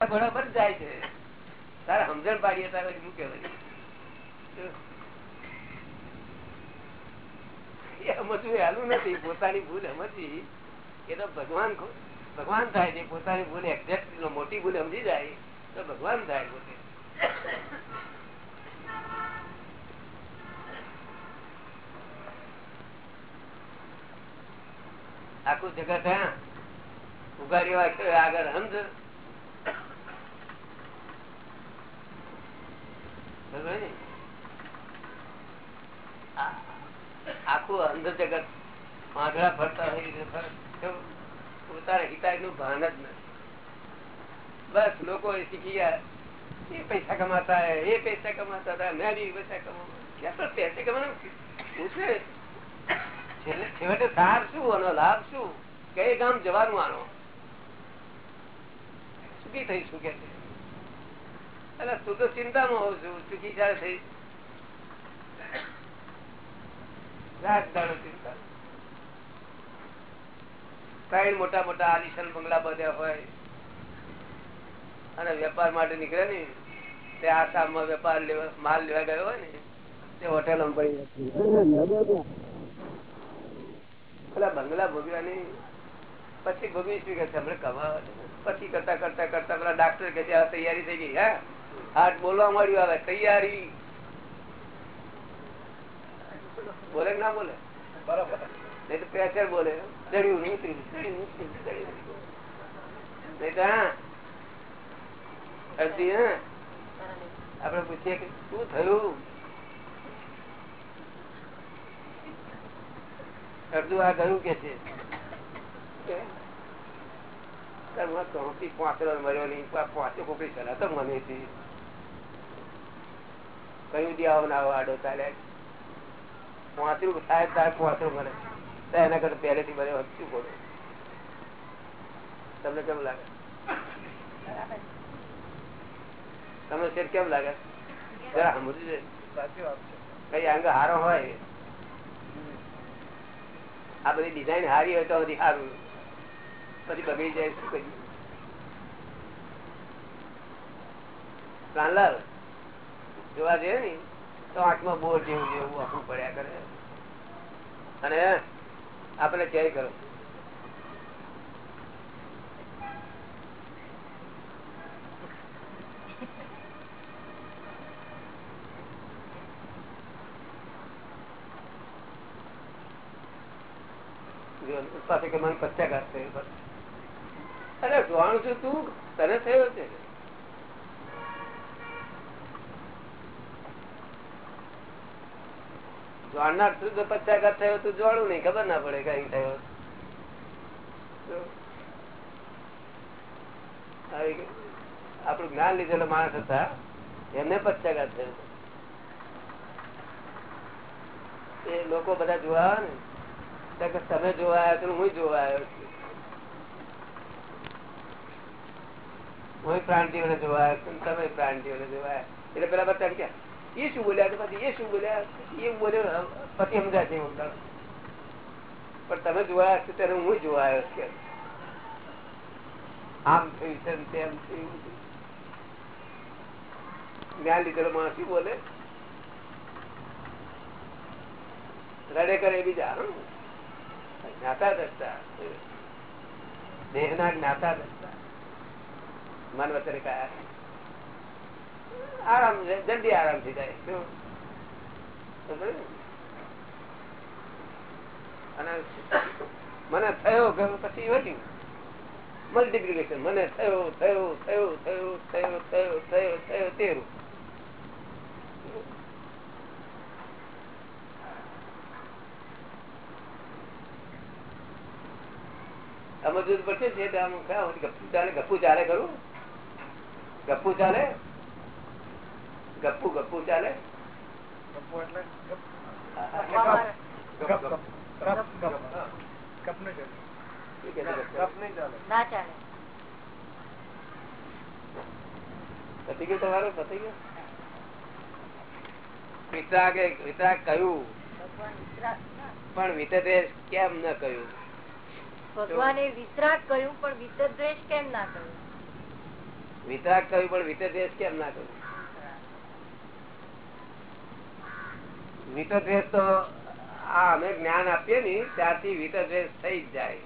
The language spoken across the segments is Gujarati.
બરાબર જાય છે. તારે સમજણ પાડીએ તારે શું ભગવાન ભગવાન થાય છે, પોતાની ભૂલ એક્ઝેક્ટ મોટી ભૂલ સમજી જાય, તો ભગવાન થાય પોતે. આખું જગત, હે? ઉગાડી આગળ સમજ આખું અંધ જગત આંધળા ફરતા હોય પોતાના હિતાયનું ભાન જ નથી. બસ લોકો શીખી ગયા, એ પૈસા કમાતા એ પૈસા કમાતા હતા, મેં બી પૈસા કમાવા. પૈસા કમાવાનું પૂછે છેવટે શું? આનો લાભ શું? કઈ ગામ જવાનું આનો? સુખી થઈ શું કે છે? એટલે તું તો ચિંતામાં હોઉં છું. ચૂકી જયારે થઈ મોટા મોટા આલિશાન બંગલા બધ્યા હોય અને વેપાર માટે નીકળે ને, તે આસામમાં વેપાર લેવા, માલ લેવા ગયો હોય ને, તે હોટેલ પેલા બંગલા ભોગવ્યાની, પછી ભોગવી શું કે હમણાં કમાવા પછી કરતા કરતા કરતા પેલા ડાક્ટર કે તૈયારી થઈ ગઈ, હા? હાથ બોલવા મળ્યું આવે તૈયારી. બોલે ના બોલે? બરાબર. નહીં તો પ્રેશર બોલે. ચડ્યું નહીં તો હા. અડધી હા. આપડે પૂછીએ કે શું થયું? અડધું આ ગયું કે છે? મને કયું દિયાવો ના આડો ચાલ્યા પાંચરું મળે તો એના કરતા પહેલેથી બધે શું બોલો તમને કેમ લાગે તમને શેર કેમ લાગે જરા સમજવું કઈ અંગ હારો હોય આ બધી ડિઝાઇન હારી હોય તો સારું પછી બગડી જાય શું કહ્યું? પ્લાનલાલ જોવા જઈએ ને, તો આંખમાં બોર જેવું જેવું આખું પડ્યા કરે. અને આપણે ચેક કરો? પાસે કે મને પચાઘાત થયો અરે જોવાનું છું તું? તને થયો છે? જોડનાર શુદ્ધ પચાઘાત થયો તું જોડું નહીં, ખબર ના પડે કઈ થયો. આપણું જ્ઞાન લીધેલો માણસ હતા, એમને પચાઘાત થયો એ લોકો બધા જોવા ને. તમે જોવા આવ્યા હું જોવા આવ્યો છું. હું પ્રાંતિઓને જોવા તમે પ્રાંતિઓને જોવા એટલે પેલા બધા કે એ શું બોલ્યા તો પછી એ શું બોલ્યા એ બોલ્યો, પછી સમજાય છે પણ તમે જોવા હશે ત્યારે હું જોવા આવ્યો કે આમ થયું છે તેમ થયું જ્ઞાન લીધેલો માણસ બોલે? રડે કરે બીજા. જ્ઞાતા દસતા દેહ ના જ્ઞાતા દસતા મન વચરે કયા આરામ જલ્દી આરામ થઈ જાય. અને મને થયો પછી વધ્યું મલ્ટીપ્લિકેશન, મને થયો થયો થયો થયો થયો થયો થયો થયો, તેરું. સમજવું પડશે છે ગપ્પુ ચાલે ગપ્પુ ચાલે કરું ગપ્પુ ચાલે? ગપ્પુ ગપ્પુ ચાલે? ગપ્પુ એટલે પતી ગયું તમારું? પતી ગયું? વિતરાગે વિતરાગ કહ્યું. પણ વિતદ્વેષ કેમ ન કહ્યું? ભગવાને વિતરાગ કહ્યું પણ વિતદ્વેષ કેમ ના કહ્યું? વિતરાગ કહ્યું પણ વિતદ્વેષ કેમ ના કહ્યું વિતદ્વેષ તો આ અમે જ્ઞાન આપીએ ને ત્યારથી વિતદ્વેષ થઈ જાય.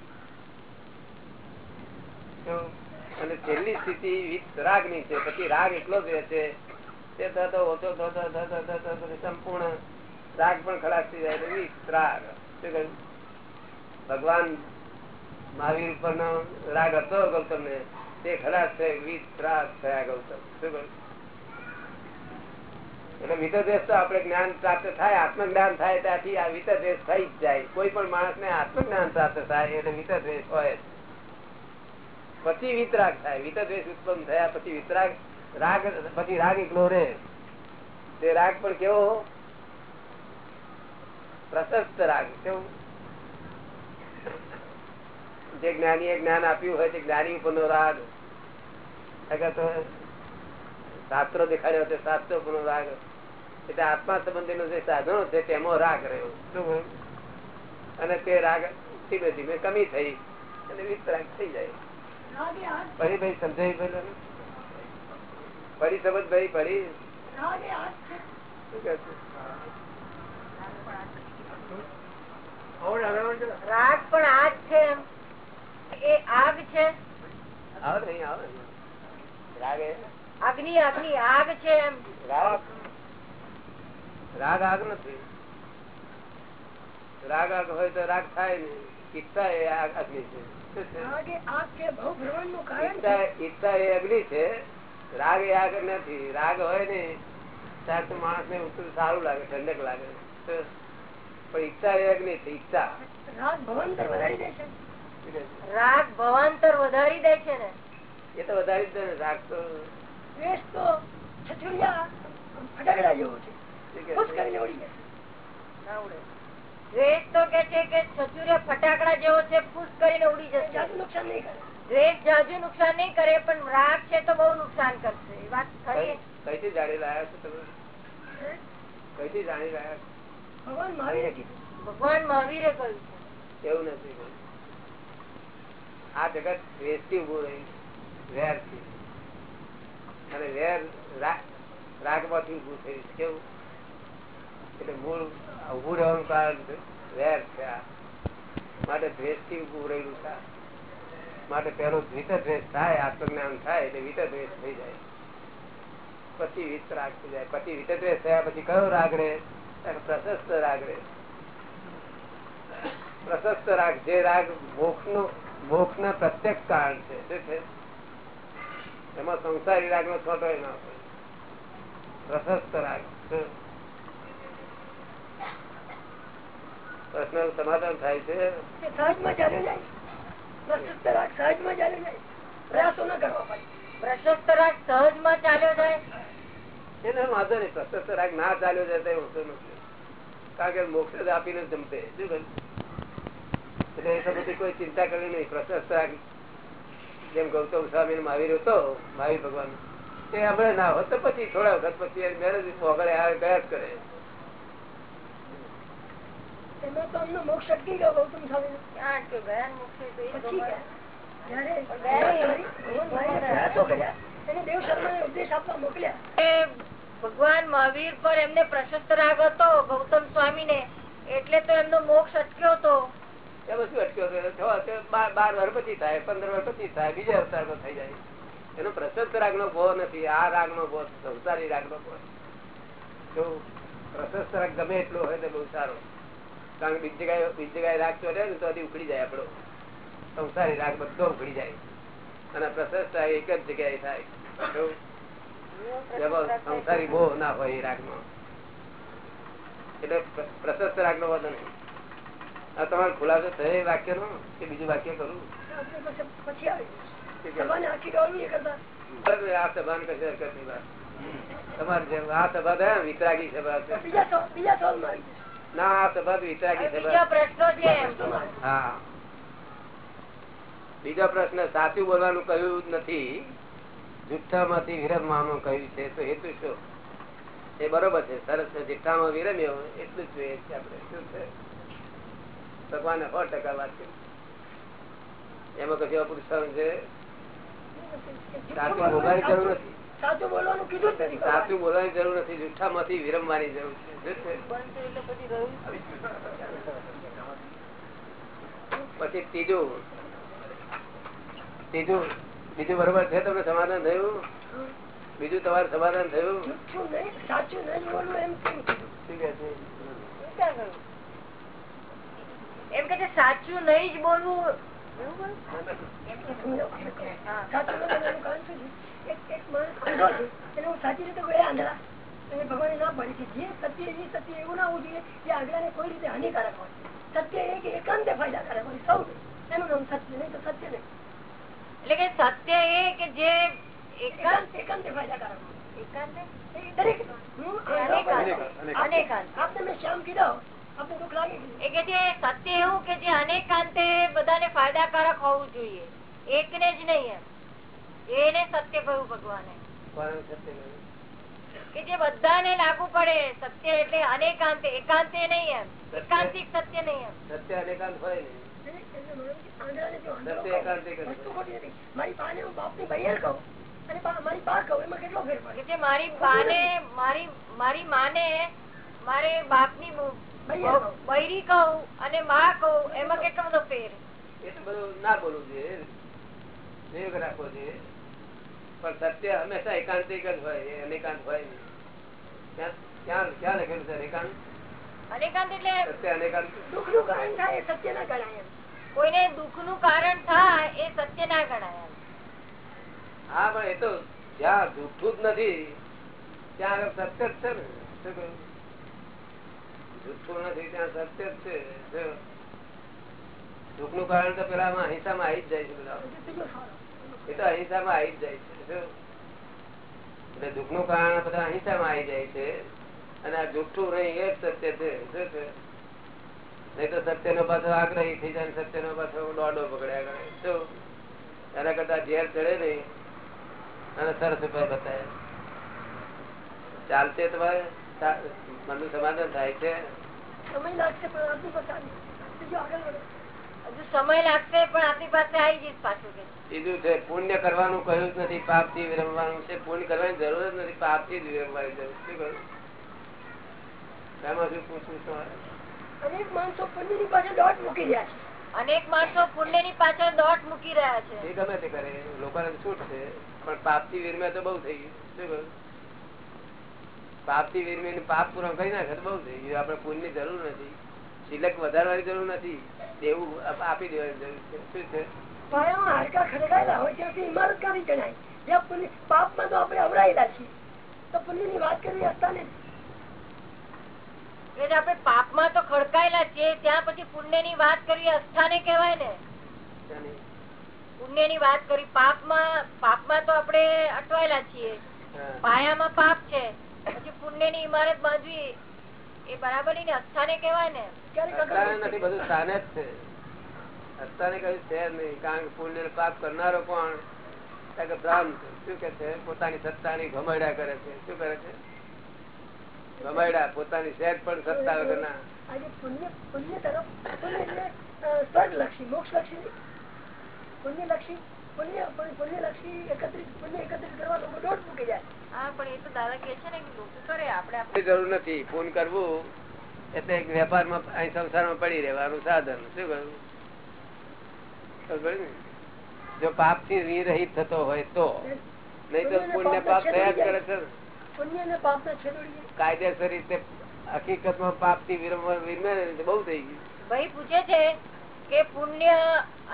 અને છેલ્લી સ્થિતિ રાગની છે. પછી રાગ એટલો જ રહે છે તે થતો ઓછો થતો થતો સંપૂર્ણ રાગ પણ ખલાસ થઈ જાય વિતરાગ. શું કહ્યું? ભગવાન મહાવીર ઉપર નો રાગ હતો ગૌતમ ને તે ખલાસ વીસ રાગ થયા, ગૌતમ. શું કહ્યું? એટલે વિતદ્વેષ તો આપણે જ્ઞાન પ્રાપ્ત થાય, આત્મજ્ઞાન થાય, ત્યાંથી આ વિતદ્વેષ થઈ જ જાય. કોઈ પણ માણસ ને આત્મજ્ઞાન પ્રાપ્ત થાય, એટલે વિતદ્વેષ હોય પછી વિતરાગ થાય. વિતદ્વેષ ઉત્પન્ન થયા, પછી વિતરાગ, રાગ, પછી રાગ એકલો રે તે રાગ પણ કેવો? પ્રશસ્ત રાગ. કેવું? જે જ્ઞાની જ્ઞાન આપ્યું હોય તે જ્ઞાની ઉપર નો રાગ. તો શાસ્ત્રો દેખાડ્યો છે શાસ્ત્રો ઉપર નો રાગ. એટલે આત્મા સંબંધી નો જે સાધનો છે તેમાં રાગ રહ્યો. શું અને તે રાગ ધીમે ધીમે કમી થઈ. અને વિતરાગ થઈ જાય. ફરી ભાઈ સમજાય પેલા ફરી સમજ ભાઈ પડી રાગ પણ આગ છે એ આગ છે? આવો નહીં આવો રાગ અગ્નિ અગ્નિ આગ છે એમ. રાગ. રાગ આગ નથી. રાગ આગ હોય તો રાગ થાય ને. ઈચ્છા એ અગ્નિ છે. ઈચ્છા એ અગ્નિ છે. રાગ એ આગ નથી. રાગ હોય ને ત્યારે તો માણસ ને સારું લાગે ઠંડક લાગે. પણ ઈચ્છા એ અગ્નિ છે ઈચ્છા. રાગ ભવાંતર વધારી દે છે ને. એ તો વધારી દે રાગ તો દ્વેષ તો છછુરિયા ફટાકડા જેવો છે. ખુશ કરીને ઉડી. જાય દ્વેષ તો કે છે કે છચુરિયા ફટાકડા જેવો છે ખુશ કરીને ઉડી જશે. નુકસાન નહીં કરે. દ્વેષ જાજુ નુકસાન નહીં કરે પણ રાગ છે તો બહુ નુકસાન કરશે. એ વાત ખરી. કઈથી જાણી રહ્યા છો તમે? કઈથી જાણી રહ્યા ભગવાન મહાવીરે કીધું. ભગવાન મહાવીરે કહ્યું એવું નથી. આ જગત વેસ્ટી ઉભું રહ્યું વેરથી અને વેર રાગમાંથી ઉભું થયું કેવું? એટલે મૂળ ઉભું રહેવાનું કારણ વેર છે આ. માટે દ્વેષથી ઉભું રહેલું છે માટે પેલો વિત દ્વેષ થાય, આત્મજ્ઞાન થાય, એટલે વિત દ્વેષ થઈ જાય. પછી વિત રાગ થઈ જાય. પછી વિત દ્વેષ થયા પછી કયો રાગ રે પ્રશસ્ત રાગ રે પ્રશસ્ત રાગ, જે રાગ મોક્ષનું મોક્ષ ના પ્રત્યક્ષ કારણ છે. એમાં સંસારી રાગ નો છોટો ના પ્રશસ્ત રાગ. પ્રશ્ન સમાધાન થાય છે. સહજમાં ચાલ્યો જાય પ્રશસ્ત રાગ સહજમાં ચાલ્યો જાય પ્રયાસો ન કરવા પડે. પ્રશસ્ત રાગ સહજમાં ચાલ્યો જાય. એને વાંધો નહીં પ્રશસ્ત રાગ ના ચાલ્યો જાય તો હોતો નથી. કારણ કે મોક્ષ જ આપીને જમતે. શું એટલે એ તો બધી કોઈ ચિંતા કરવી નહીં. પ્રશસ્તા જેમ ગૌતમ સ્વામી મહાવીર હતો મહાવીર ભગવાન તે હમણાં ના હોત તો પછી થોડા વખત પછી મેરેજ વગડે આવે ગયા જ કરે. એમાં તો અમને મોક્ષ અટકી ગયો ગૌતમ સ્વામી ક્યાં? અટક્યો ગયા મોક્ષે તો એ ભગવાન. મહાવીર પર એમને પ્રશસ્ત રાગ હતો ગૌતમ સ્વામી ને એટલે તો એમનો મોક્ષ અટક્યો હતો એમાં જાય. એનો પ્રશસ્ત રાગ રાગ સંસારી રાગ રાગ રાગ આપડો રાગ બધો ઉખડી જાય. અને પ્રશસ્ત એક જ જગ્યાએ થાય. સંસારી બહુ ના હોય એ રાગમાં એટલે પ્રશસ્ત રાગ નો વધુ નહીં. આ તમારો ખુલાસો થયો વાક્ય નો કે બીજું વાક્ય કરું? આ સભા ને કશી હરકત નહીં તમારે જેમ આ સભા થયા વિતરાગી સભા છે. ના આ સભા વિતરાગી સભા. હા. બીજો પ્રશ્ન સાચું બોલવાનું કહ્યું નથી. જુઠ્ઠા માંથી વિરમવાનું કહ્યું છે તો હેતુ શું? એ બરોબર છે સરસ છે. જુઠ્ઠામાં વિરમ્યો એટલું જ જોઈએ છે આપણે. શું છે? ભગવાન સો ટકા વાત કરી. એમાં કશું અપુરુષ છે? સાચું બોલવાની જરૂર નથી. સાચું બોલવાનું કીધું જ નથી. સાચું બોલવાની જરૂર નથી. જૂઠા માંથી વિરમવાની જરૂર છે. પછી ત્રીજું. ત્રીજું. બીજું બરોબર છે તમને સમાધાન થયું? બીજું તમારું સમાધાન થયું? સાચું નહીં બોલવું એમ શું કે છે? એમ કે સાચું નહીં જ બોલવું સાચું ન બોલવાનું કારણ શું છે? એક- એક માણસ આંધળો છે, એને હું સાચી રીતે કહું, "એ આંધળા." એને ભગવાને ના પાડી છે જે સત્ય એ સત્ય એવું ના હોવું જોઈએ જે આગળને કોઈ રીતે હાનિકારક હોય સત્ય એ કે એકાંતે ફાયદાકારક હોય સૌ એનું નામ સત્ય નહીં તો સત્ય નહીં એટલે કે સત્ય એ કે જે એકાંત એકાંત એકાંતે ફાયદાકારક હોય એકાંતે એ દરેક હું આંધળો અનેકાંત. પણ- અનેકાંત. આપને મેં શ્યામ કીધો સત્ય એવું કે જે અનેકાંતે બધાને ફાયદાકારક હોવું જોઈએ એકને જ નહીં એને સત્ય કહ્યું ભગવાને? કે જે બધાને લાગુ પડે સત્ય એટલે અનેકાંતે એકાંતે નહીં એમ એકાંતિક સત્ય નહીં એમ સત્ય અનેકાંત હોય મારું. કહું, નથી. મારી અને મારી બા કહું એમાં કેટલો ફેર પડે મારી બાને મારી મારી માને મારે બાપની બ- બૈયર કહું. બૈરી કહું અને માં કહું એમાં કેટલો બધો ફેર? એ તો બધું ના બોલવું જોઈએ. વિવેક રાખવો જોઈએ. પણ સત્ય હંમેશા એકાંતિક જ હોય એ અનેકાંત હોય નહીં. ક્યાં ક્યાં ક્યાં લખેલું છે અનેકાંત? અનેકાંત એટલે સત્ય અનેકાંત. દુઃખનું કારણ થાય એ સત્ય ના ગણાય કોઈને દુઃખનું કારણ થાય એ સત્ય ના ગણાય હા પણ એ તો જ્યાં દુઃખું જ નથી ત્યાં આગળ સત્ય જ છે ને. શું કહ્યું? જૂઠું નથી, ત્યાં સત્ય જ છે. દુઃખનું કારણ તો પેલા અહિંસામાં આવી જ જાય છે બધા. એ તો અહિંસામાં આવી જ જાય છે. એટલે દુઃખનું કારણ બધા અહિંસામાં આવી જાય છે અને આ જુઠ્ઠું નહીં એ જ સત્ય છે. શું છે? નહીં તો સત્ય નો પાછો આગ્રહી થઈ જાય સત્ય નો પાછો દોડો પકડ્યા કરે. શું એના કરતા ઝેર ચડે નહીં અને સરસ ઉપાય બતાવે. ચાલશે તમારે? મનનું સમાધાન થાય છે. સમય લાગશે પણ આપની પાસે આવી. ત્રીજો આગળ વધો. હજુ સમય લાગશે પણ આપણી પાસે આવી જઈશ પાછું કે. છે પુણ્ય કરવાનું કહ્યું જ નથી પાપથી વિરમવાનું છે. પુણ્ય કરવાની જરૂર જ નથી પાપથી જ વિરમવાની જરૂર શું કહ્યું? એમાં શું પૂછવું તમારે? અનેક માણસો પુણ્યની પાછળ દોટ મૂકી રહ્યા છે. અનેક માણસો પુણ્યની પાછળ દોટ મૂકી રહ્યા છે. એ ગમે તે કરે લોકોને છૂટ છે પણ પાપથી વીરમે તો બહુ થઈ ગયું. શું કહ્યું? પાપથી વીરમે પાપ પૂરો કરી નાખે તો બહુ થઈ ગયું. આપણે પુણ્યની જરૂર નથી. સિલક વધારવાની જરૂર નથી. દેવું આપી દેવાની જરૂર છે. શું છે? પાયામાં હાડકા ખડકાયેલા હોય ત્યાંથી ઇમારત કાઢી ગણાય. જ્યાં પુણ્ય પાપમાં તો આપણે અવરાયેલા છીએ. તો પુણ્યની વાત કરવી અસ્થાને કે જે આપણે પાપમાં તો ખડકાયેલા છીએ ત્યાં પછી પુણ્યની વાત કરવી અસ્થાને કહેવાય ને. ત્યાંની. પુણ્યની વાત કરી પાપમાં પાપમાં તો આપણે અટવાયેલા છીએ. પાયામાં પાપ છે. પછી પુણ્યની ઇમારત બાંધવી એ બરાબર ને અસ્થાને કેવાય ને. નથી બધું સ્થાને જ છે. અસ્થાને કયું છે નહીં કારણ કે પુણ્ય ને પાપ કરનારો કોણ? કારણ કે ભ્રાંત શું કે છે? પોતાની સત્તાની ભમરડા કરે છે. શું કરે છે? ભમરડા પોતાની સેજ પણ સત્તા વગરના. આજે પુણ્ય પુણ્ય તરફ પુણ્ય એટલે અ, સ્વર્ગલક્ષી મોક્ષલક્ષી નહીં. પુણ્યલક્ષી પુણ્ય પુણ્યલક્ષી એકત્રિત પુણ્ય એકત્રિત કરવા દોટ મૂકી જાય. હા પણ એ તો દાદા કે છે ને કે લોકો કરે આપણે જરૂર નથી. ફોન કરવું એટલે એક વેપારમાં અહીં સંસારમાં પડી રહેવાનું સાધન. શું કહ્યું? ખબર ને? જો પાપથી વિરહિત થતો હોય તો નહીં તો પુણ્ય પાપ થયા જ કરે છે ને. પુણ્ય પાપ ને છેદોડી કાયદેસર રીતે હકીકતમાં પાપથી વિરમે બહુ થઈ ગયું. ભાઈ પૂછે છે કે પુણ્ય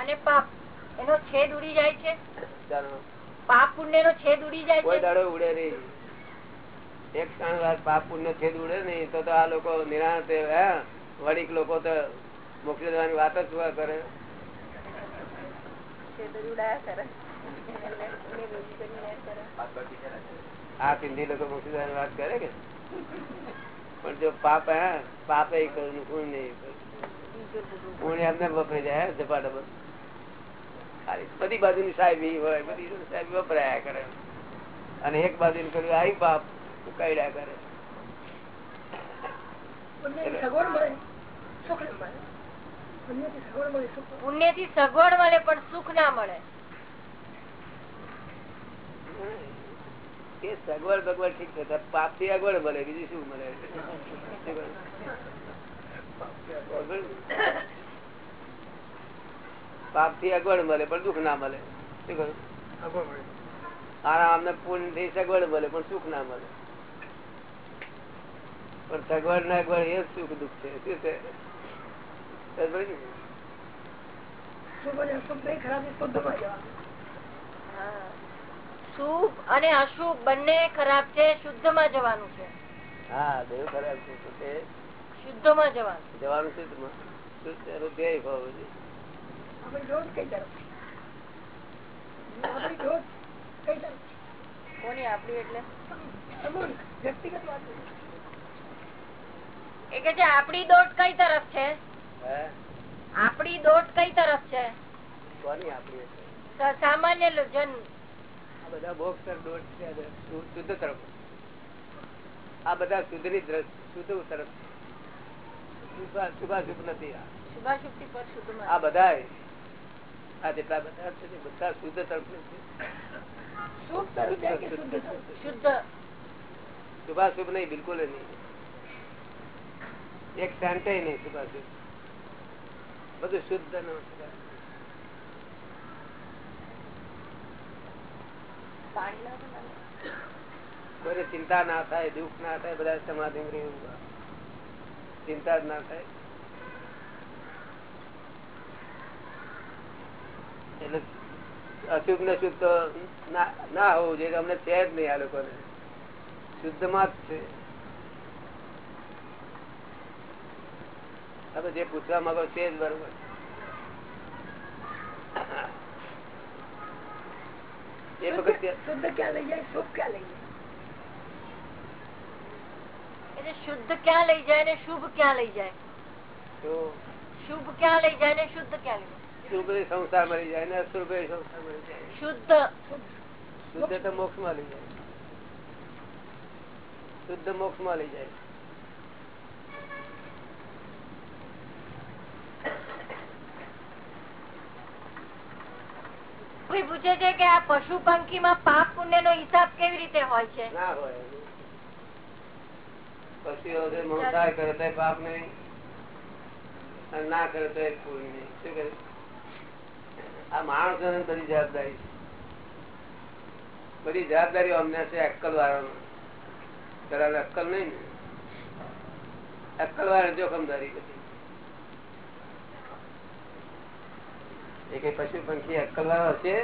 અને પાપ એનો છેદ ઉડી જાય છે? પાપ પુણ્ય નો છેદ ઉડી જાય કોઈ દાડો ઉડે નહીં. એક ક્ષણ વાર પાપ પુણ્ય છેદ ઉડે નહીં તો તો આ લોકો નિરાંત વડીક લોકો તો મોકલી દેવાની વાત જ શું કરે? આ સિંધી લોકો મોકલી દેવાની વાત કરે કે? પણ જો પાપ હે? પાપ એ કરું નહીં. કર્યું. પુણ્ય એમને વપરાઈ જાય હે, ઝપાટપટ. ખાલી. બાજુ ની સાહેબી હોય બધી સાહેબી વપરાયા કરે. અને એક બાજુ કર્યું આઈ બાપ કઈડા કરે. પુણ્યથી સગવડ મળે પણ સુખ ના મળે. એ સગવડ બગવડ ઠીક છે પાપથી અગવડ મળે બીજું શું મળે? પાપથી અગવડ મળે પણ દુઃખ ના મળે. શું કહ્યું? આરામ ને પૂર્ણથી સગવડ મળે પણ સુખ ના મળે. પણ સગવડ ના અગવડ એ સુખ દુઃખ છે. શું છે? શુભ અને અશુભ બંને ખરાબ છે શુદ્ધમાં જવાનું છે. હા દેવ ખરાબ છે. શુદ્ધમાં જવાનું. જવાનું શુદ્ધ એનો ધ્યેય ભાવ છે. આપણી દોષ કઈ તરફ આપણી દોષ કઈ તરફ કોની આપડી એટલે? વ્યક્તિગત વાત એ કે છે આપડી દોટ કઈ તરફ છે? આપણી દોટ કઈ તરફ છે? કોની આપણી સામાન્ય જન. આ બધા મોક્ષ દોટ છે આ શુદ્ધ તરફ. આ બધા સુધરી તરફ શુભાશુભ નથી શુદ્ધ આ બધા આ જેટલા બધા છે તે બધા શુદ્ધ તરફ છે. શુભ તરફ જાય કે શુદ્ધ તરફ શુદ્ધ. શુભાશુભ નહીં બિલકુલ નહીં. એક શાંતિ નહીં શુભાશુભ. બધું શુદ્ધ નો પાણી ના બનાવે. કોઈને ચિંતા ના થાય દુઃખ ના થાય બધા સમાધિ ચિંતા જ ના થાય. એટલે અશુભ ને શુદ્ધ ના ના હોવું જોઈએ અમને છે જ નહીં આ લોકોને. શુદ્ધમાં જ છે. તમે જે પૂછવા માંગો તે જ બરોબર. એ વખત શુદ્ધ ક્યાં લઈ જાય? શુભ ક્યાં લઈ જાય? એટલે શુદ્ધ ક્યાં લઈ જાય ને શુભ ક્યાં લઈ જાય? તો શુભ ક્યાં લઈ જાય ને શુદ્ધ ક્યાં લઈ જાય? શુભ એ સંસાર મળી જાય ને અશુભ સંસાર મળી જાય. શુદ્ધ. શુદ્ધ તો મોક્ષમાં લઈ જાય. શુદ્ધ મોક્ષમાં લઈ જાય. કોઈ પૂછે છે કે આ પશુ પંખી માં પાપ પુણ્ય નો હિસાબ કેવી રીતે હોય છે? ના હોય. પશુઓ છે મંસાર કરે તો પાપ નહીં. ના કરે તો પુણ્ય નહીં. શું કરે આ માણસો બધી જવાબદારી બધી જવાબદારી અમને છે અક્કલ વાળાનો પેલા અક્કલ નહીં ને. અક્કલ વાળા જોખમદારી બધી એ કઈ પશુ પંખી અક્કલ વાળો હશે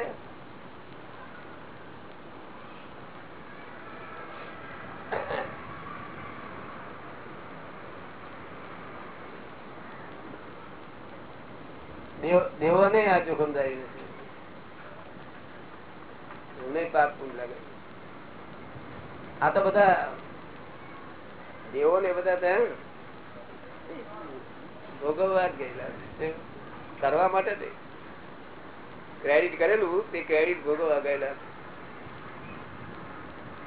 દેવ- આ જોખમદારી નથી. પાપ લાગે. આ તો બધા દેવો ને બધા ત્યાં ભોગવવા જ ગયેલા કરવા માટે નહીં ક્રેડિટ કરેલું, તે ક્રેડિટ ભોગવવા ગયેલા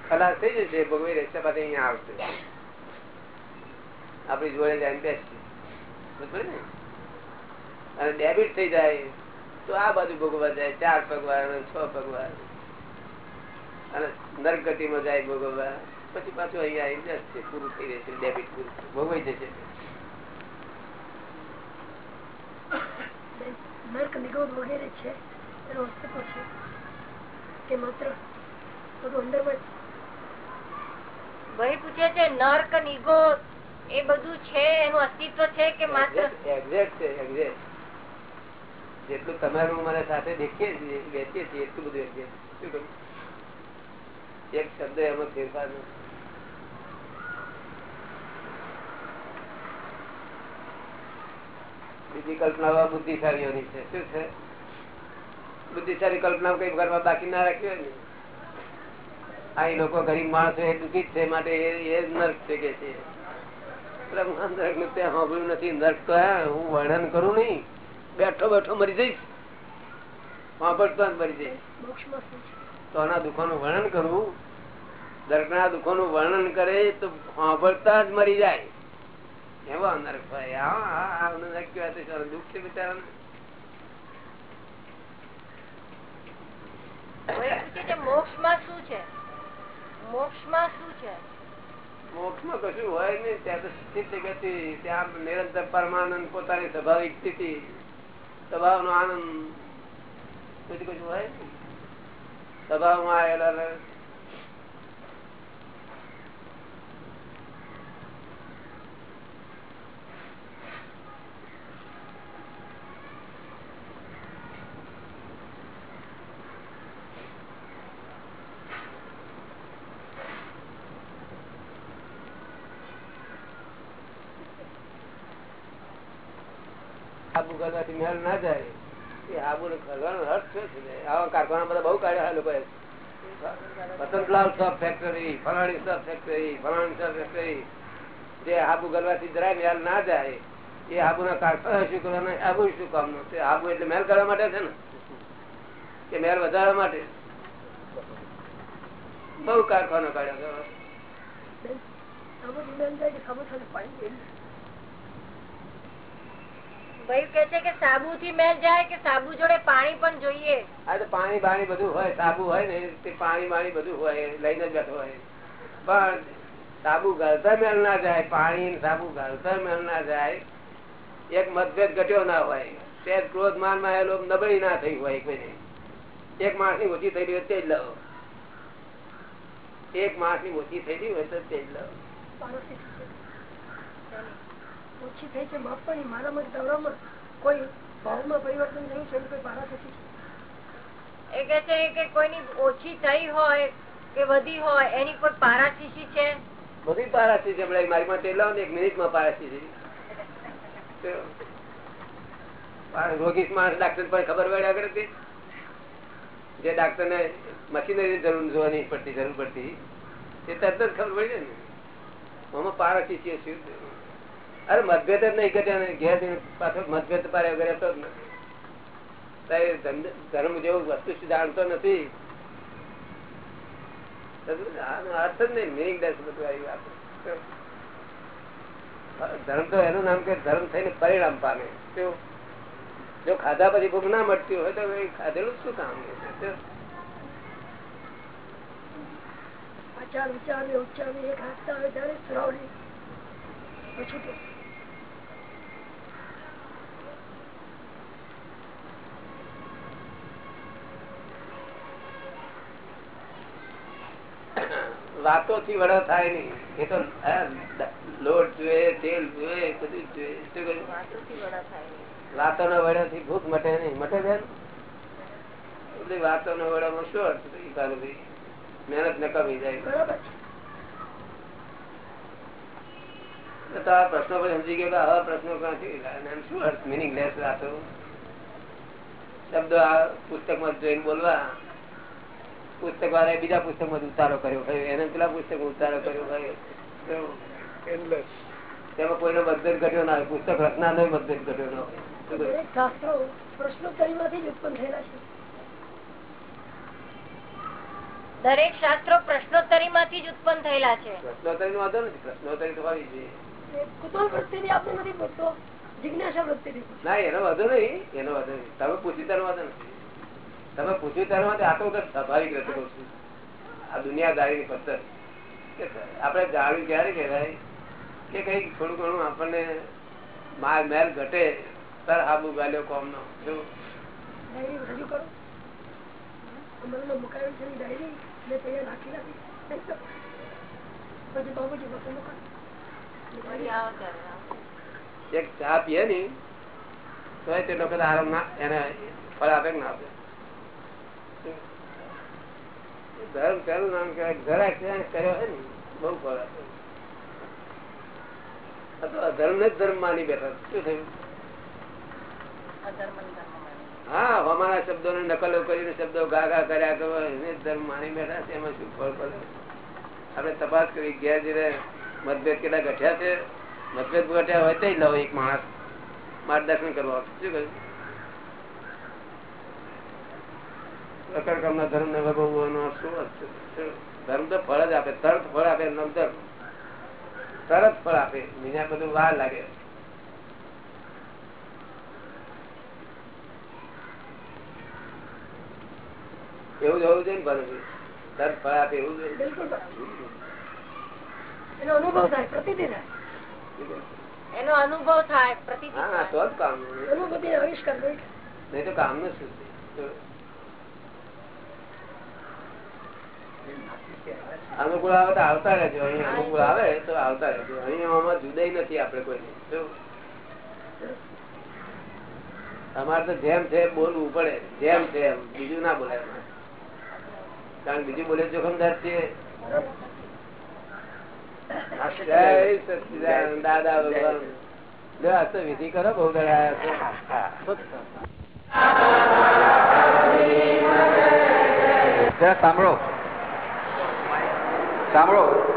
ખલાસ થઈ જશે ભોગવી રહેશે પાછી અહીંયા આવશે. આપણી જોડે જાય બેસશે. ને? અને ડેબિટ થઈ જાય. તો આ બાજુ ભોગવવા જાય ચાર પગવાર અને છ પગવાર. અને નર્ક ગતિમાં જાય ભોગવવા પછી પાછું અહીંયા આવી જશે પૂરું થઈ જશે ડેબિટ પૂરું ભોગવાઈ જશે. નર્ક નિગોદ વગેરે છે એનું અસ્તિત્વ છે કે માત્ર બધું અંદરમાં ભાઈ પૂછે છે નર્ક નિગો એ બધું છે એનું અસ્તિત્વ છે કે માત્ર એક્ઝેક્ટ છે એક્ઝેક્ટ જેટલું તમારું મને સાથે દેખીએ છીએ વેચીએ છીએ, એટલું બધું વેચીએ શું એક શબ્દ એમાં ફેરફાર નથી. કલ્પનાઓ બુદ્ધિશાળી કલ્પના કઈ ઘરમાં બાકી ના રાખી ને? આ એ લોકો ગરીબ માણસો એ દુઃખી છે માટે એ નર્ક છે કે છે. નર્ક નથી. નર્ક તો હું વર્ણન કરું નહીં. બેઠો બેઠો મરી જઈશ. સાંભળતો મરી જઈશ. મોક્ષમાં તો આના દુઃખોનું વર્ણન કરવું. નર્કના દુઃખોનું વર્ણન કરે તો વાપરતા જ મરી જાય. એવો નર્ક આ કહેવાય દુઃખ છે બિચારા મોક્ષમાં શું છે? મોક્ષમાં શું છે? મોક્ષ કશું હોય નહીં. ત્યાં તો સ્થિતિ ગતિ. ત્યાં નિરંતર પરમાનંદ પોતાની સ્વાભાવિક સ્થિતિ. સ્વભાવ નો આનંદ બધું કશું હોય? સ્વભાવમાં આવેલા આબુ મેળ ના જાય, એ આબુ ને ખરવાનો રસ શું ને. આવા કારખાના બધા બહુ કાઢ્યા લોકો વસંતલાલ સબ ફેક્ટરી ફલાણી સબ ફેક્ટરી ફલાણી સબ ફેક્ટરી જે આબુ ગલવાથી જરાય મેળ ના જાય, એ આબુ ના કારખાના શું કરવાના આબુ શું કામનું? આબુ એટલે મેલ કરવા માટે છે ને? કે મેલ વધારવા માટે? બહુ કારખાનો કાઢ્યા ભાઈ કે છે કે સાબુ થી મેલ જાય કે સાબુ જોડે પાણી પણ જોઈએ? આ તો પાણી બાણી બધું હોય સાબુ હોય ને તે પાણી બાણી બધું હોય લઈને જ બેઠો હોય. પણ સાબુ ગળતર મેળ ના જાય પાણી સાબુ ગળતર મેળ ના જાય એક મતભેદ ઘટ્યો ના હોય. તે ક્રોધ માનમાં એ લોકો નબળી ના થઈ હોય કોઈને એક માણસની ઓછી થઈ હોય તે જ લાવો. એક માણસની ઓછી થઈ હોય તો તે જ લાવો. ઓછી થઈ છે માફ પણ મારામાં દવડામાં કોઈ ભાવમાં પરિવર્તન થયું છે કોઈ પારાશક્તિ એ કે છે કે કોઈની ઓછી થઈ હોય કે વધી હોય એની કોઈ પારાશીશી છે? બધી પારાશી છે મારી માં તેલ લાવો ને એક મિનિટમાં પારાશી છે રોગી માણસ ડાક્ટર પણ ખબર પડે કરે જે ડાક્ટર ને મશીનરી જરૂર જોવાની પડતી જરૂર પડતી. એ તરત જ ખબર પડી જાય ને. આમાં પારાશી છે શું અરે મતભેદ જ નહીં ઘટ્યા ઘેર પાછો મતભેદ પારે વગેરે તો ધર્મ જેવું વસ્તુ જાણતો નથી. ધર્મ તો એનું નામ કે ધર્મ થઈને પરિણામ પામે. જો ખાધા પછી ભૂખ ના મળતી હોય તો ખાધેલું શું કામ વિચાર વિચાર ઉચ્ચાર એક હાથ આવે ત્યારે શ્રાવણી પછી તો વાતો થી વડો થાય નઈ એ તો લોટ જોઈએ તેલ જોઈએ બધું જોઈએ વાતો ના વડો થી ભૂખ મટે નઈ મટે બેન? એટલે વાતો નો વડામાં શું અર્થ ભાઈ મહેનત ને કમી જાય. તો આ પ્રશ્નો પણ સમજી ગયો આવા પ્રશ્નો ક્યાંથી શું અર્થ? મિનિંગ લેસ વાતો. શબ્દો આ પુસ્તકમાં જોઈને બોલવા. પુસ્તક વાળા બીજા પુસ્તકમાં ઉતારો કર્યો. એને પેલા પુસ્તક ઉતારો કર્યો તેમાં કોઈનો મતભેદ ઘટ્યો ના હોય. પુસ્તક રચના નો મતભેદ ઘટ્યો ના હોય. શાસ્ત્રો પ્રશ્નોત્તરી માંથી જ ઉત્પન્ન થયેલા છે. દરેક શાસ્ત્રો પ્રશ્નોત્તરી માંથી જ ઉત્પન્ન થયેલા છે. પ્રશ્નોત્તરી નો વાંધો નથી. પ્રશ્નોત્તરી તો કુતૂહલ વૃત્તિ આપણે નથી પૂછતો. જિજ્ઞાસા વૃત્તિ થી ના એનો વાંધો નહીં. એનો વાંધો નહીં. તમે પૂછી તારો વાંધો નથી. તમે પૂછ્યું ત્યારે માટે આ તો સ્વાભાવિક રીતે કઉ છું. આ દુનિયાદારી ની પદ્ધત આપડે જાણ્યું ક્યારે કહેવાય? કે કઈ થોડું ઘણું આપણને માલ મેલ ઘટે તાર આબુ ગાલ્યો કોમ નો એક ચા પીએ ને તો તે લોકો આરામ ના એને ફળ આપે ના આપે? ધર્મ પેલું નામ કહેવાય. ઘરા કર્યો હોય ને બહુ ખોરાક અધર્મ ને જ ધર્મ માની બેઠા શું થયું? હા હવામાના શબ્દો ને નકલો કરીને શબ્દો ગાગા કર્યા કરો એને ધર્મ માની બેઠા છે. એમાં શું ફળ પડે? આપણે તપાસ કરી. ગયા જયારે મતભેદ કેટલા ઘટ્યા છે? મતભેદ ઘટ્યા હોય તો લવ એક માણસ. માર્ગદર્શન કરવા. શું કહ્યું? અકરકમ ના ધર્મ ને ભગવવાનો શું ધર્મ તો ફળ જ આપે તરત ફળ આપે ધર્મ તરત ફળ આપે બીજા બધું વાર લાગે. એવું જ હોવું જોઈએ ને ભરવું તરત ફળ આપે એવું જોઈએ બિલકુલ એનો અનુભવ થાય પ્રતિદિન એનો અનુભવ થાય પ્રતિદિન હા. તો જ કામ અનુભૂતિ આવિષ્કાર નહીં નહીં તો કામનું શું અનુકૂળ આવે તો આવતા રહેજો અહીં અનુકૂળ આવે તો આવતા રહેજો. અહીં આમાં જુદાઈ નથી આપડે કોઈ અમારે તો જેમ છે બોલવું પડે જેમ છે એમ બીજું ના બોલે. કારણ બીજું બોલે જોખમદાર છે. દાદા ભગવાન. તો વિધિ કરો બહુ જરા સાંભળો. સાંભળો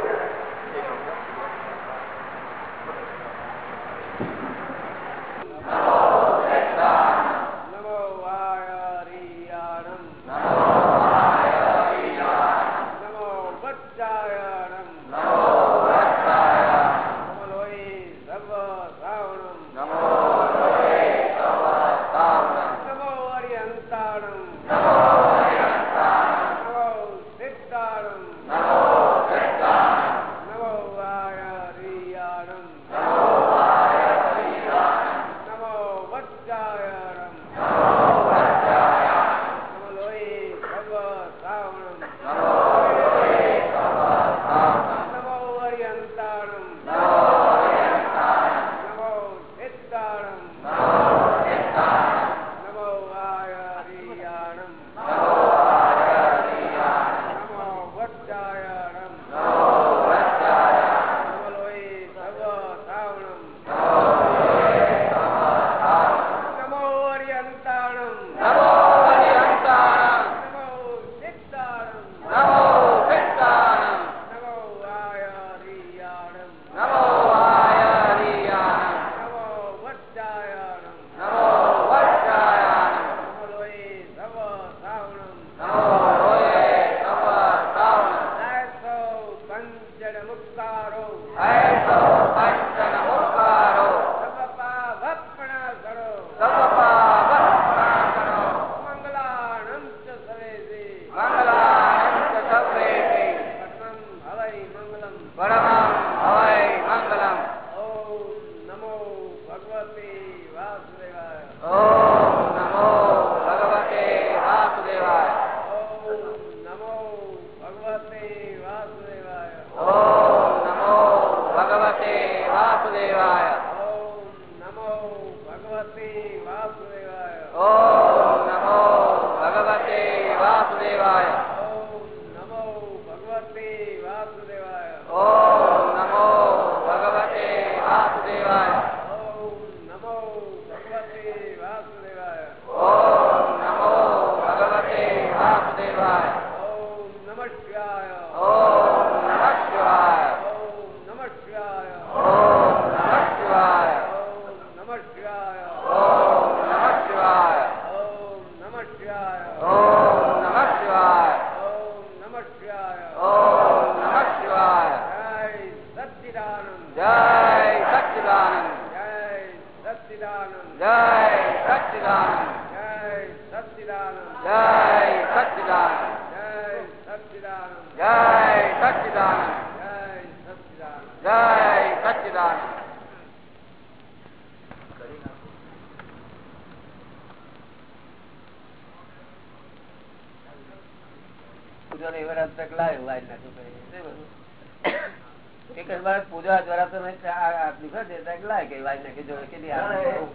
લાય નાખી જો કેટલી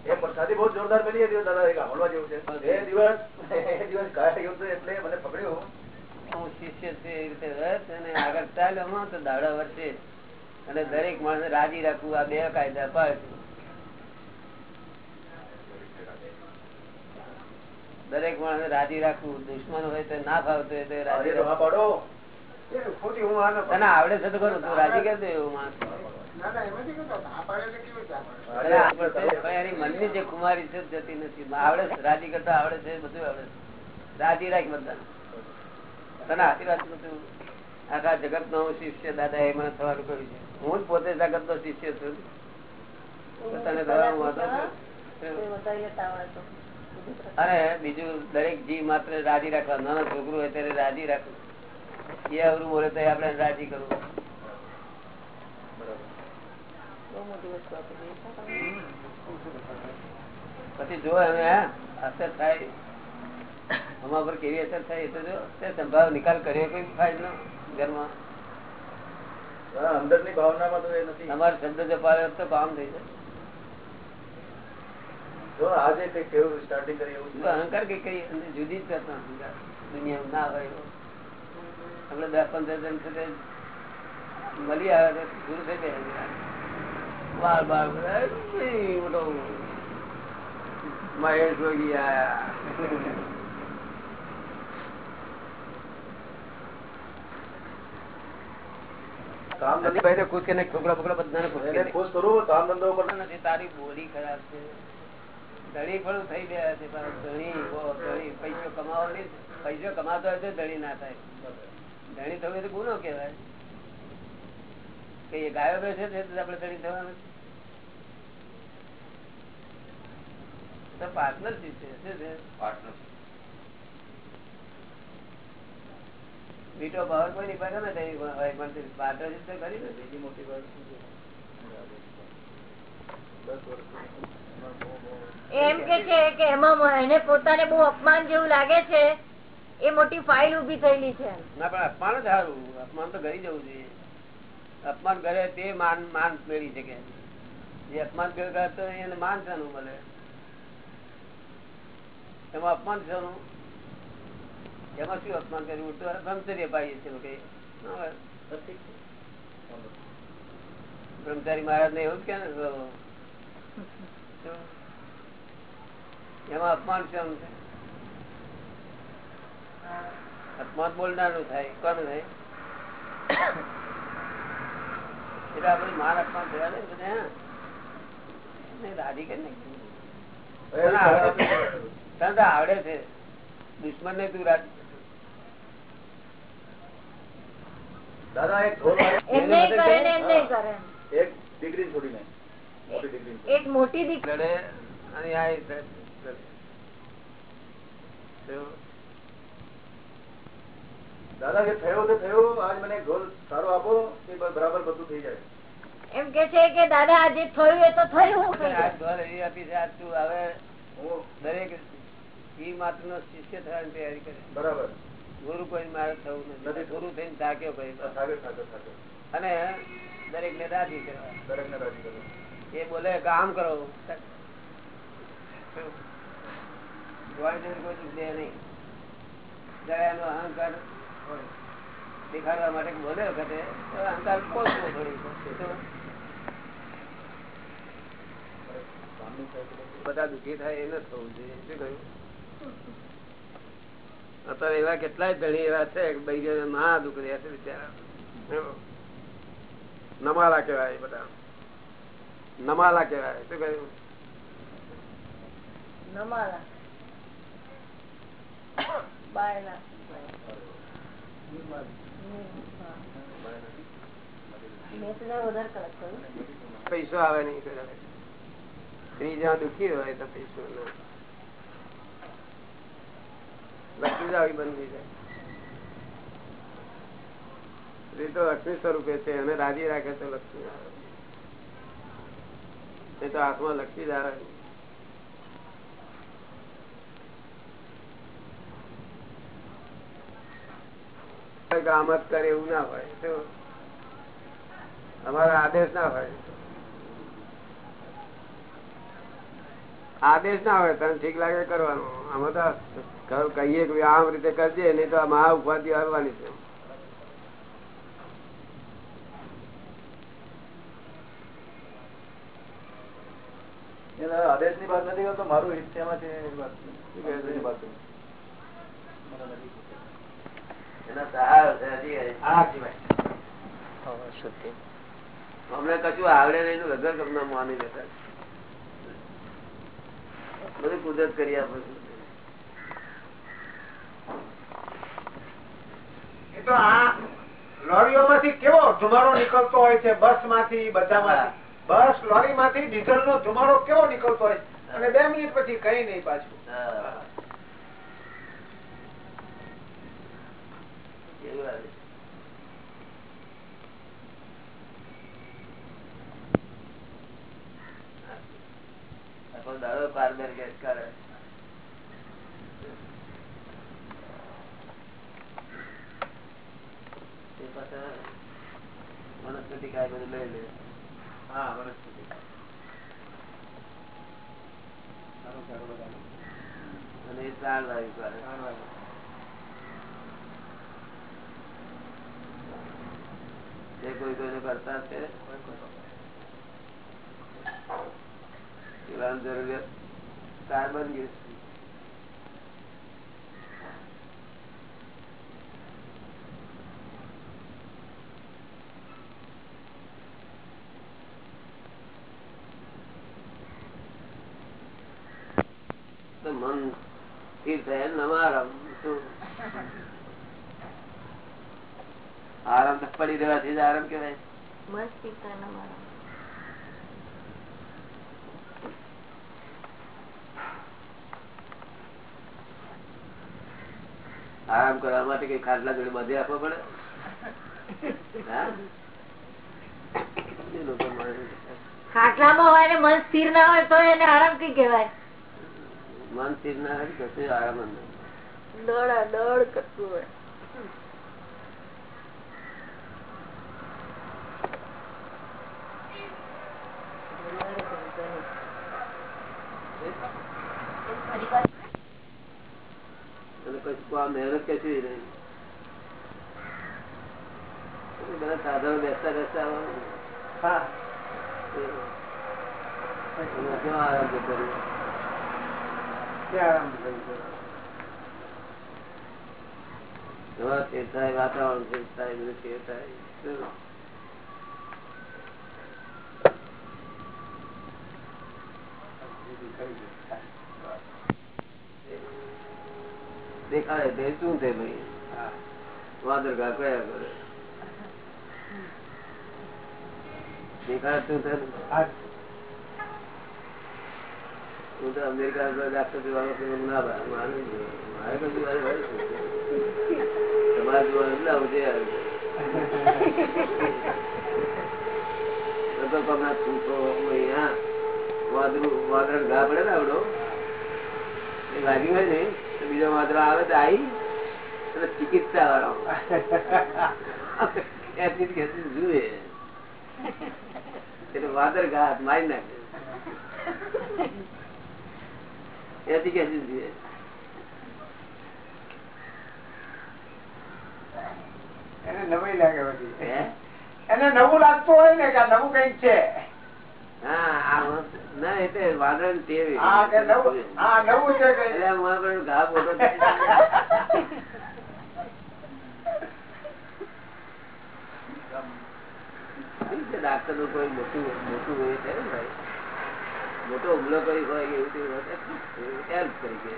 એ પ્રસાદી બહુ જોરદાર મળી હતી દાદા એક આવડવા જેવું છે. એ દિવસ એ દિવસ ગયા ગયું હતું એટલે મને પકડ્યું. હું શિષ્ય છે એ રીતે રસ અને આગળ ચાલ્યો માં તો દાડા વર્ષે અને દરેક માણસ રાજી રાખવું આ બે કાયદા પર. દરેક માણસ રાજી રાખવું દુશ્મન હોય તો ના ફાવતો હોય તો રાજી રાખવા પાડો. તને આવડે છે તો ખરું. તું રાજી કેમ એવું માણસ. મનની જે કુમારી છે જતી નથી. આવડે છે, રાજી કરતા આવડે છે? બધું આવડે છે. રાજી રાખ બધા તને આશીર્વાદ બધું આખા જગત નો શિષ્ય દાદા એ મને થવાનું કહ્યું છે. હું જ પોતે જગત નો શિષ્ય છું. તને ધરવાનું અને બીજું દરેક જીવ માત્ર રાજી રાખવા નાના છોકરું હોય ત્યારે રાજી રાખવું એ અવરું બોલે તો આપણે રાજી કરવું. પછી જો હવે અસર થાય. અમારા પર કેવી અસર થાય એ તો જો તે સંભાવ નિકાલ કર્યો કોઈ ફાયદો ઘરમાં. હા, અંદરની ભાવનામાં તો એ નથી. અમારે શબ્દ જપાવે તો કામ થઈ જાય. જો આજે કઈ કેવું સ્ટાર્ટિંગ કરી એવું તો અહંકાર કઈ કઈ અંદર જુદી જ કરતા અહંકાર. દુનિયામાં ના હોય એવો. આપણે દસ પંદર જણ છે મળી આવે તો પૂરું થઈ જાય બાર બાર બધા, "એ મોટો મહેશ ભોગી આયા તારી બોડી ખરાબ છે. ધણી પણ થઈ ગયા છે પણ ધણી પૈસો કમાવો નહીં પૈસો કમાતો હોય તો ધણી ના થાય. ધણી થવું એ તો ગુનો કેવાય કે ગાયો બેસે છે આપડે ધણી થવાનું. તો પાર્ટનરશીપ છે શું છે? મીઠો ભાવ કોઈ નહીં પડે ને ધણી હોય પણ પાર્ટનરશીપ તો કરી બીજી મોટી વાત એમ કે છે કે એમાં એને પોતાને બહુ અપમાન જેવું લાગે છે એ મોટી ફાઇલ ઊભી થયેલી છે. ના પણ અપમાન જ સારું. અપમાન તો કરી જવું જોઈએ. અપમાન કરે તે માન માન મેળવી શકે. જે અપમાન કરે એને માન શાનું મળે? એમાં અપમાન શાનું? એમાં શું અપમાન કર્યું? તો બ્રહ્મચર્ય પાડીએ છીએ લોકો. બ્રહ્મચારી મહારાજ ને એવું જ કે એમાં અપમાન શાનું છે? અપમાન બોલનારું થાય કોણ થાય એટલે આપડે માન અપમાન થયા ને બધે રાજી કરી નાખી. તને આવડે છે. તો આવડે છે. દુશ્મન ને તું રાજ દાદા એક એક ડિગ્રી છોડીને. મોટી ડિગ્રી એક મોટી દીકરી. અને આ દાદા કે થયો તો થયો. આજ મને ઢોલ સારો આપો કે બરાબર બધું થઈ જાય. એમ કે છે કે દાદા આજે થયું એ તો થયું તું હવે દરેક ઈ માત્ર નો શિષ્ય થવાની તૈયારી કરે બરાબર. ગુરુ કોઈ મારે થવું નથી. ગુરુ થઈને થાક્યો સાગર અને દરેક ને રાજી કરવા દરેકને રાજી કરો એ બોલે કામ કરો. કોઈ દે નહીં. એનો અહંકાર. દેખાડવા માટે બોલે વખતે અહંકાર બધા દુઃખી થાય એ ન થવું જોઈએ. શું કહ્યું? અત્યારે એવા કેટલાય ધણી એવા છે ભાઈ મહા છે નમાલા કેવાય બધા. નમાલા કેવાય શું કહ્યું? નમાલા. બાયલા. પૈસો આવે નહીં સ્ત્રી જ્યાં દુખી હોય તો પૈસો લક્ષ્મી આવી સ્વરૂપે છે. અને રાજી રાખે તો લક્ષ્મી આવે. એ તો હાથમાં લક્ષ્મી જ આવે કોઈ જ કરે એવું ના હોય શું? અમારો આદેશ ના હોય. આદેશ ના હોય તને ઠીક લાગે કરવાનું. અમે તો કહું- કહીએ કે આમ રીતે કરજે નહીં તો આ મહા ઉપાધિ હરવાની છે. આદેશ આદેશની વાત નથી કરતો મારું હિત એમાં છે અમને કશું આવડે નહીં ને વગર તમને માની લેતા બધું કુદરત કરી આપે છે. તો આ લોરીઓમાંથી કેવો ધુમાડો નીકળતો હોય છે? બસમાંથી બધામાંથી બસ લોરી માંથી ડીઝલ નો ધુમાડો કેવો નીકળતો હોય અને બે મિનિટ પછી કઈ નહીં પાછું હા. એવું આવે. આખો દાડો બારબર ગેસ કરે તે પાછા વનસ્પતિ કાય બધું લઈ લે હા વનસ્પતિ. અને એ પ્રાણ વાયુ કરે. તે કોઈ કોઈ કરતા છે. જરૂરિયાત કાર બની ગયું મન સ્થિર થાય ને આરામ શું? આરામ તો પડી રહેવાથી આરામ કેવાય આરામ. કરવા માટે કઈ ખાટલા જોડે બધે આપવો પડે? ખાટલામાં હોય ને મન સ્થિર ના હોય તો એને આરામ કઈ કેવાય મન સ્થિર ના હોય કશું આરામ. દોડા દોડ કરતું હોય. અને પછી મહેનત કશું રહી બધા સાધનો બેસતા બેસતા આરામ? તે થયું ફેર થાય વાતાવરણ ફેર થાય બધું ફેર થાય? તે શું છે ભાઈ? વાદરગા કયા કરે? હું. તો અમેરિકા જોવાનો ના મારે? તમારે જોવાનું. પગના છૂટો અહીંયા વાદળું વાદળ ઘા પડે ને આવડો. એ લાગી હોય ને? બીજો વાદળ આવે તો આવી અને ચિકિત્સા વાળો જુએ. એટલે વાદળ ઘા મારી નાખે. એથી કેસી જુએ. એને નવાઈ લાગે બધી? એને નવું લાગતું હોય ને કે નવું કંઈક છે. હા આ ના એટલે વાદળ ટેવ ઘા મોટો ડાક્ટરનું કોઈ મોટું મોટું હોય છે ને ભાઈ. મોટો હુમલો કઈ હોય એવું તેવું હેલ્પ તરીકે?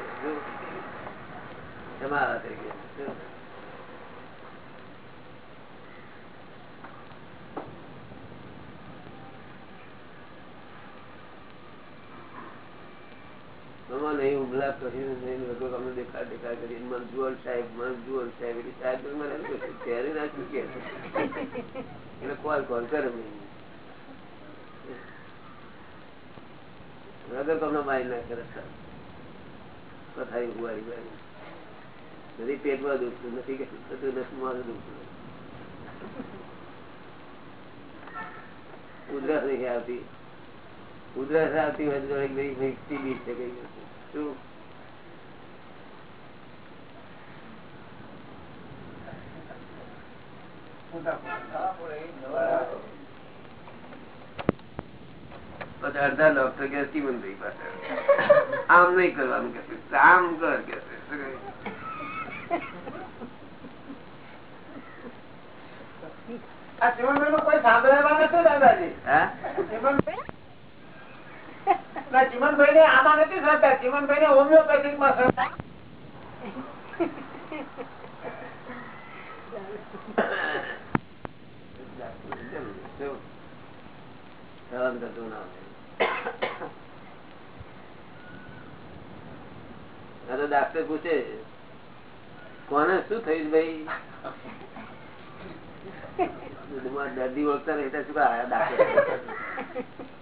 તમારા તરીકે આમાં નહીં ઉભલા કર્યું નહીં લોકો અમને દેખા દેખા કરી. મંજુઅલ સાહેબ મંજુઅલ સાહેબ, એટલે સાહેબ મને ત્યારે ના શું એટલે કોલ કોલ કરે વગર તમને મારી ના કરે પથારી ઉવારી વારી નથી પેટમાં દુખતું, નથી થતું નથી મારું દુખતું. ઉધરસ નહીં આવતી. ઉધરસ આવતી હોય તો એક ભાઈ ભાઈ ટીબી છે કઈ અડધા ડોક્ટર કે પાસે આમ નહીં કરવાનું કે આમ કર કે કોઈ સાંભળવા નથી દાદાજી. ચીમનભાઈ ના, આમાં નથી શ્રદ્ધા ચીમનભાઈ ને હોમિયોપેથિકમાં શ્રદ્ધા સહન થતું ના હોય. આ તો ડાક્ટર પૂછે કોને શું થયું ભાઈ? દર્દી ઓળખતા નહીં શું ડાક્ટર આવડે ડાક્ટર હવે આપડી ભાઈ વિશ્વાસ રાખીએ પેલા ડાક્ટર આયા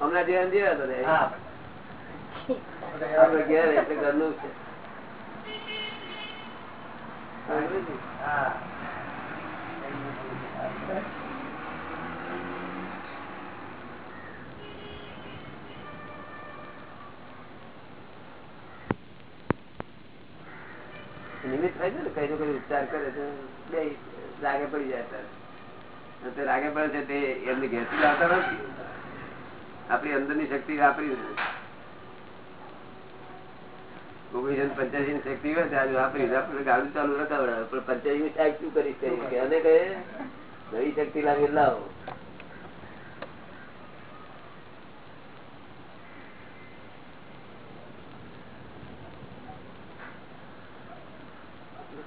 હમણાં જીવન જીવ્યા તો રે. આપણે ઘેર એટલે ઘરનું છે નિમિત્ત થાય છે ને, કઈ કઈ ઉપચાર કરે છે, બે રાગે પડી જાય. તે રાગે પડે છે તે એમને ઘેરથી લાવતા નથી. આપણી અંદરની શક્તિ વાપરી ઓગણીસો પંચ્યાસી ની શક્તિ હોય ત્યારે વાપરી આપણે ગાડું ચાલુ રખાવડાવે પણ પંચ્યાસી ની સાહેબ શું કરી અને કહે, નવી શક્તિ લાવી લાવો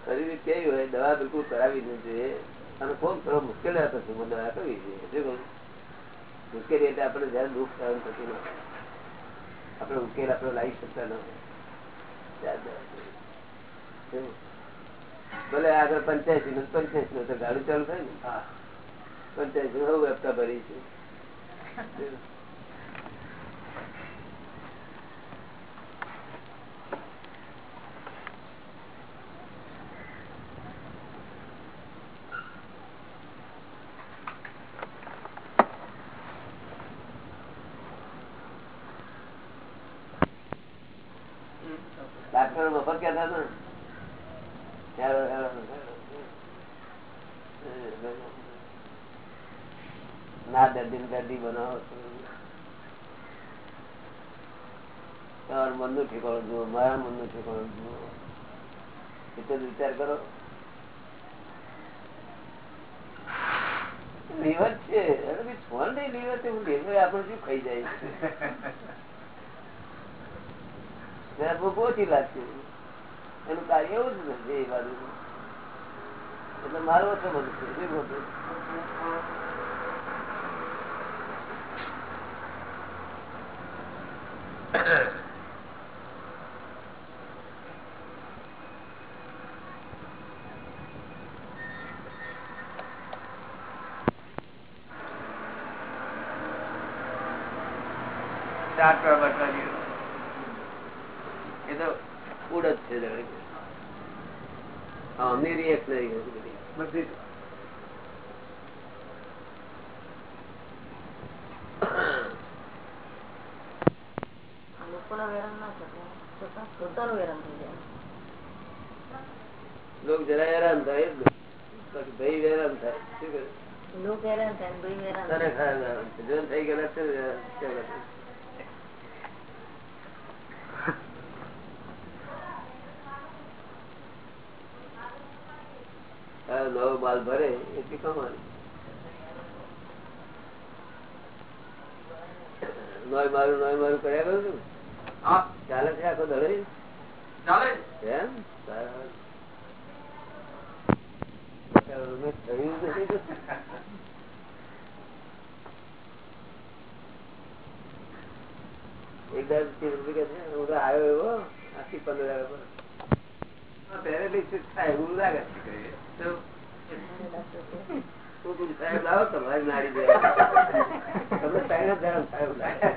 શરીર કેવી હોય દવા બિલકુલ કરાવી જોઈએ અને ફોન થોડો મુશ્કેલ હતો છે. દવા કરવી જોઈએ મુશ્કેલી એટલે આપણે જયારે દુઃખ સહન થતું નથી આપણે ઉકેલ આપણે લાવી શકતા નથી? ભલે આગળ પંચાયતનું પંચ્યાસી નું તો ગાડું ચાલુ થાય ને. પંચાયતનું હવે હપ્તા ભરી છે શું? ડાક્ટર મફત કહેતા હતા ને હેરો, હેરો, હેરો. ના દર્દી દર્દી બનાવો તમારું મનનું ઠેકાણું જુઓ, મારા મનનું ઠેકાણું જુઓ. એટલે વિચાર કરો. લીવર છે. છોડ નહીં લીવર છે આપણે શું ખાઈ જાય ભૂખ ઓછી લાગશે. એનું કાર્ય એવું જ નથી એ બાજુ એટલે મારો ઓછો બધું છે બધું ખોટું? ચાટવા બટવા જેવું. એ તો ઉડ જ છે જાણે કે. હા, અમની reactionary હતી બધી. લોકોના હેરાન ના થતા પોતા- પોતાનું હેરાન થઈ જાય લોક જરા હેરાન થાય જ ને. બાકી ભાઈ હેરાન થાય શું કરે? લોક હેરાન થાય ને ભાઈ હેરાન તને થાય. ખરા હેરાન થાય. જોન થઈ ગયેલા છે ને, કેવા કરે? આ નવો માલ ભરે એટલી કમાણી નોય મારું નોય મારું કર્યા કરું છું ચાલે છે આખો દડો એમ સારું. મેં થયું જ નથી. એક દાડો ચીજ ઊભી હું તો આવ્યો એવો આખી પંદર દાડા પર. થાય એવું લાગે સાહેબ લાવો તમારી નાડી દે તમને સાહેબ ધરમ સાહેબ લાગે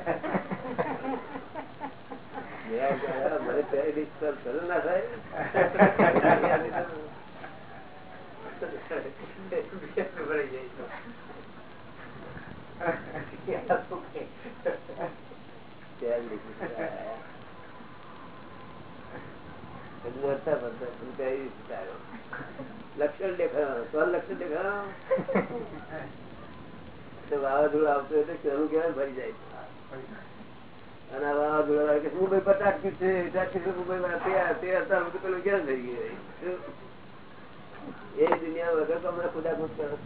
લક્ષણ દેખાડો સ્વ લક્ષણ દેખાડો વાવાઝોડું આવતું એટલે ચરું કેવાય ભરી જાય. અને વાવાઝોડા વાળા કે મુંબઈ પચાસ તાક્યું છે? મુંબઈ માં તે હતા? બધું પેલું ક્યાં થઈ ગયું એ દુનિયા વગર તો હમણાં ખુદા ખુદ કરો.